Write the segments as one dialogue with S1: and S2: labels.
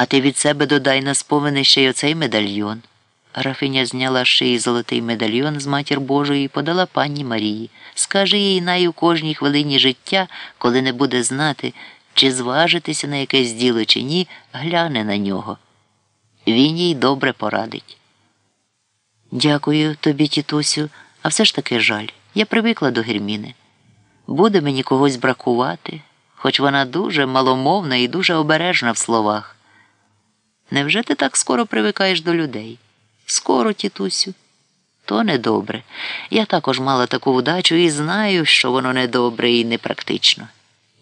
S1: А ти від себе додай на спомини ще й оцей медальйон. Графиня зняла шиї золотий медальйон з матір Божої і подала пані Марії. Скажи їй най у кожній хвилині життя, коли не буде знати, чи зважитися на якесь діло, чи ні, гляне на нього. Він їй добре порадить. Дякую тобі, тітусю, а все ж таки жаль. Я привикла до Герміни. Буде мені когось бракувати, хоч вона дуже маломовна і дуже обережна в словах. Невже ти так скоро привикаєш до людей? Скоро, тітусю. То недобре. Я також мала таку вдачу і знаю, що воно недобре і непрактично.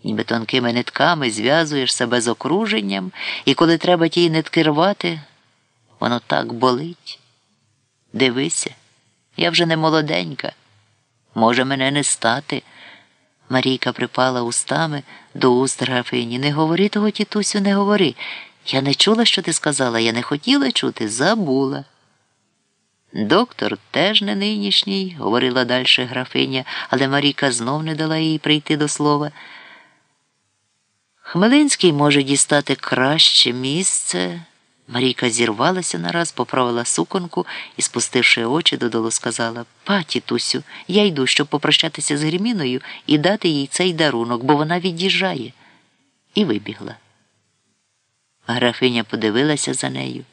S1: Ніби тонкими нитками зв'язуєш себе з окруженням, і коли треба ті нитки рвати, воно так болить. Дивися, я вже не молоденька. Може, мене не стати. Марійка припала устами до уст графині. Не говори того, тітусю, не говори. Я не чула, що ти сказала, я не хотіла чути, забула. Доктор теж не нинішній, говорила далі графиня, але Марійка знов не дала їй прийти до слова. Хмелинський може дістати краще місце. Марійка зірвалася нараз, поправила суконку і, спустивши очі додолу, сказала Паті, Тусю, я йду, щоб попрощатися з Герміною і дати їй цей дарунок, бо вона від'їжджає. І вибігла. Графиня подивилася за нею,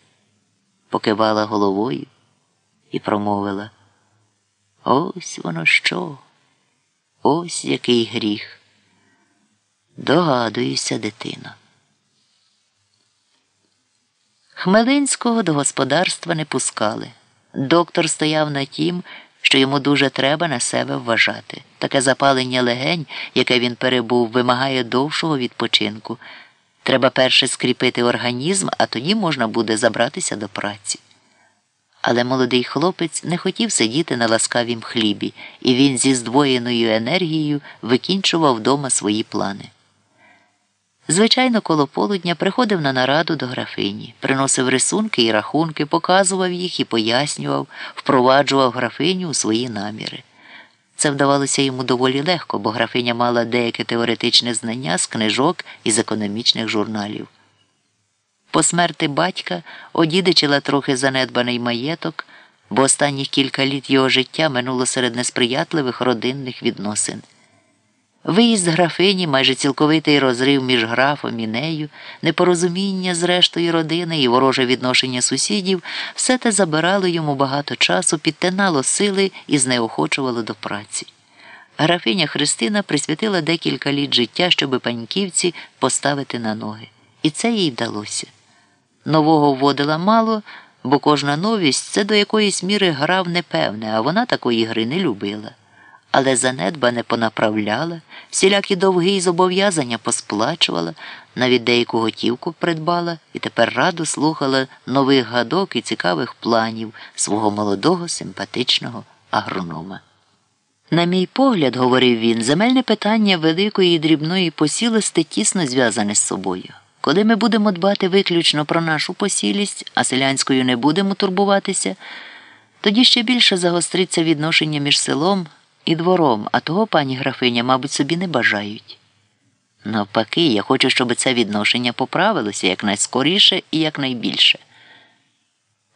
S1: покивала головою і промовила Ось воно що, ось який гріх. Догадуюся, дитино. Хмелинського до господарства не пускали. Доктор стояв на тім, що йому дуже треба на себе вважати. Таке запалення легень, яке він перебув, вимагає довшого відпочинку. Треба перше скріпити організм, а тоді можна буде забратися до праці. Але молодий хлопець не хотів сидіти на ласкавім хлібі, і він зі здвоєною енергією викінчував вдома свої плани. Звичайно, коло полудня приходив на нараду до графині, приносив рисунки і рахунки, показував їх і пояснював, впроваджував графиню у свої наміри. Це вдавалося йому доволі легко, бо графиня мала деяке теоретичне знання з книжок і з економічних журналів. По смерти батька одідичила трохи занедбаний маєток, бо останніх кілька літ його життя минуло серед несприятливих родинних відносин. Виїзд графині, майже цілковитий розрив між графом і нею, непорозуміння з рештою родини і вороже відношення сусідів, все те забирало йому багато часу, підтинало сили і знеохочувало до праці. Графиня Христина присвятила декілька літ життя, щоби паньківці поставити на ноги. І це їй вдалося. Нового вводила мало, бо кожна новість це до якоїсь міри грав непевне, а вона такої гри не любила але занедба не понаправляла, всілякі довги й зобов'язання посплачувала, навіть деяку готівку придбала і тепер радо слухала нових гадок і цікавих планів свого молодого симпатичного агронома. На мій погляд, говорив він, земельне питання великої і дрібної посілости тісно зв'язане з собою. Коли ми будемо дбати виключно про нашу посілість, а селянською не будемо турбуватися, тоді ще більше загостриться відношення між селом і двором, а того пані графиня, мабуть, собі не бажають. Навпаки, я хочу, щоб це відношення поправилося якнайскоріше і якнайбільше.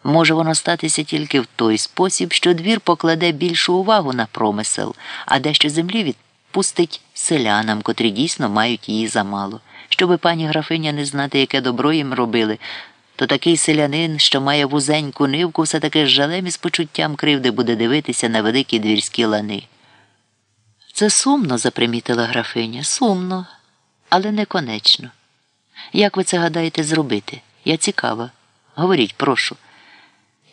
S1: Може воно статися тільки в той спосіб, що двір покладе більшу увагу на промисел, а дещо землі відпустить селянам, котрі дійсно мають її замало. Щоби пані графиня не знати, яке добро їм робили, то такий селянин, що має вузеньку нивку, все таки з жалем і з почуттям кривди буде дивитися на великі двірські лани. Це сумно, запримітила графиня, сумно, але не конечно. Як ви це гадаєте зробити? Я цікава. Говоріть, прошу.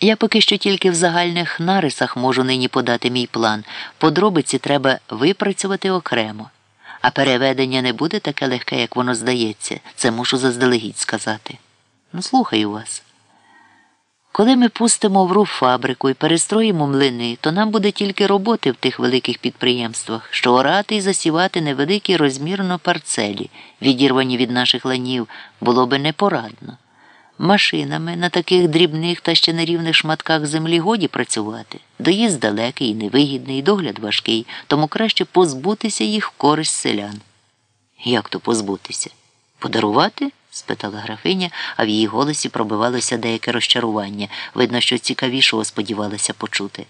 S1: Я поки що тільки в загальних нарисах можу нині подати мій план. Подробиці треба випрацювати окремо, а переведення не буде таке легке, як воно здається. Це мушу заздалегідь сказати. Ну, слухаю вас. Коли ми пустимо в рух фабрику і перестроїмо млини, то нам буде тільки роботи в тих великих підприємствах, що орати і засівати невеликі розмірно парцелі, відірвані від наших ланів, було би непорадно. Машинами на таких дрібних та ще нерівних шматках землі годі працювати. Доїзд далекий і невигідний, догляд важкий, тому краще позбутися їх в користь селян. Як то позбутися? Подарувати? Спитала графиня, а в її голосі пробивалося деяке розчарування. Видно, що цікавішого сподівалася почути.